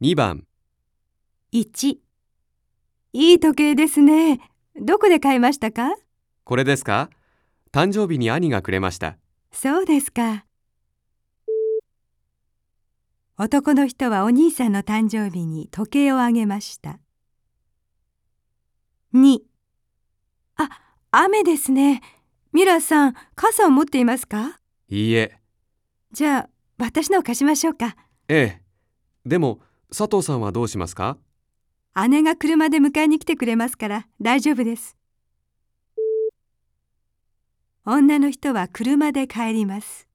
2番、1いい時計ですね。どこで買いましたか？これですか？誕生日に兄がくれました。そうですか。男の人はお兄さんの誕生日に時計をあげました。2あ、雨ですね。ミラさん、傘を持っていますか？いいえ、じゃあ、私のを貸しましょうか。ええ。でも、佐藤さんはどうしますか？姉が車で迎えに来てくれますから大丈夫です。女の人は車で帰ります。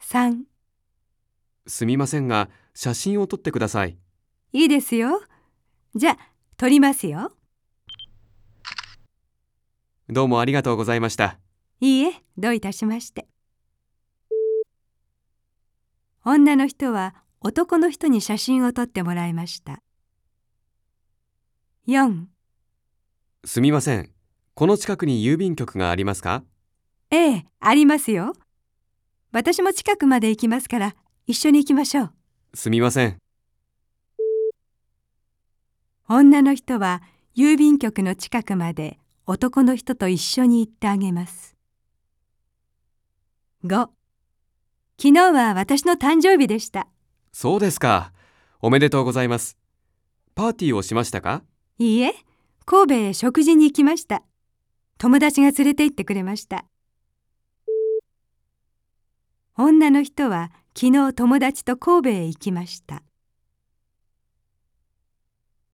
3すみませんが、写真を撮ってください。いいですよ。じゃあ、撮りますよ。どうもありがとうございました。いいえ、どういたしまして。女の人は男の人に写真を撮ってもらいました。4すみません。この近くに郵便局がありますか？ええ、ありますよ。私も近くまで行きますから、一緒に行きましょう。すみません。女の人は郵便局の近くまで男の人と一緒に行ってあげます。5昨日は私の誕生日でした。そうですか。おめでとうございます。パーティーをしましたか？いいえ、神戸へ食事に行きました。友達が連れて行ってくれました。女の人は昨日友達と神戸へ行きました。